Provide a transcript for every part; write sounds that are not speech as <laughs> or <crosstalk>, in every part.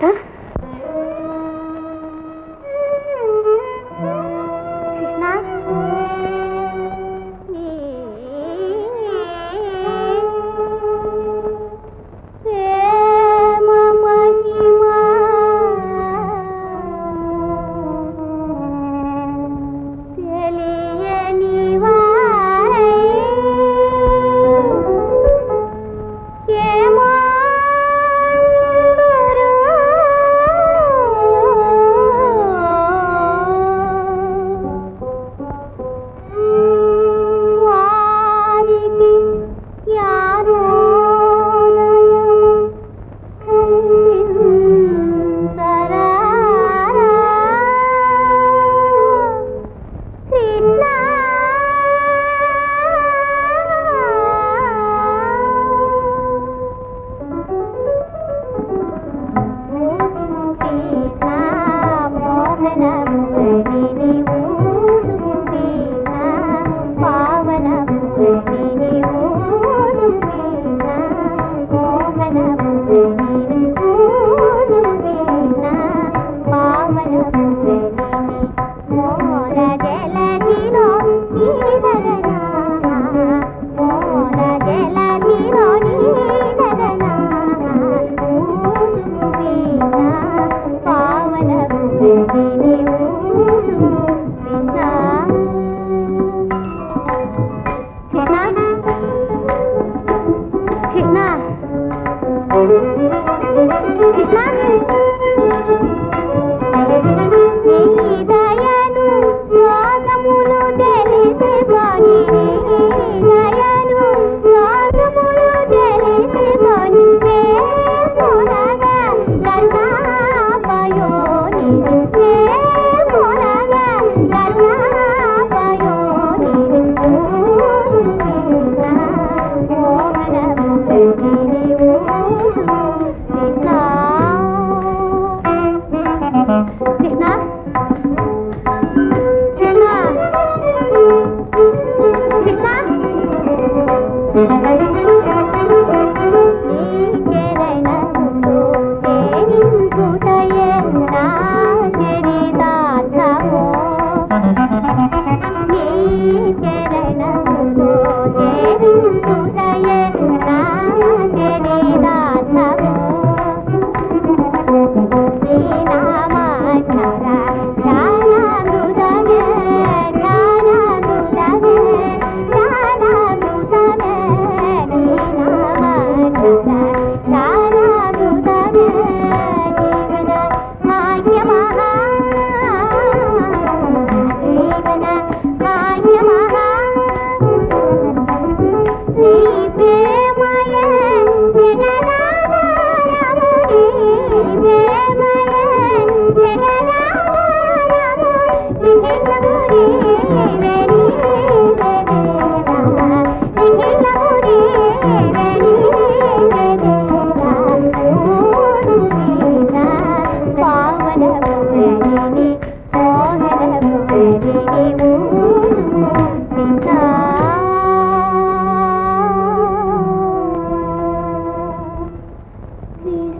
huh?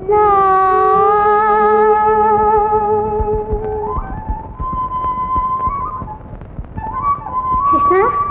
Krishna? <laughs>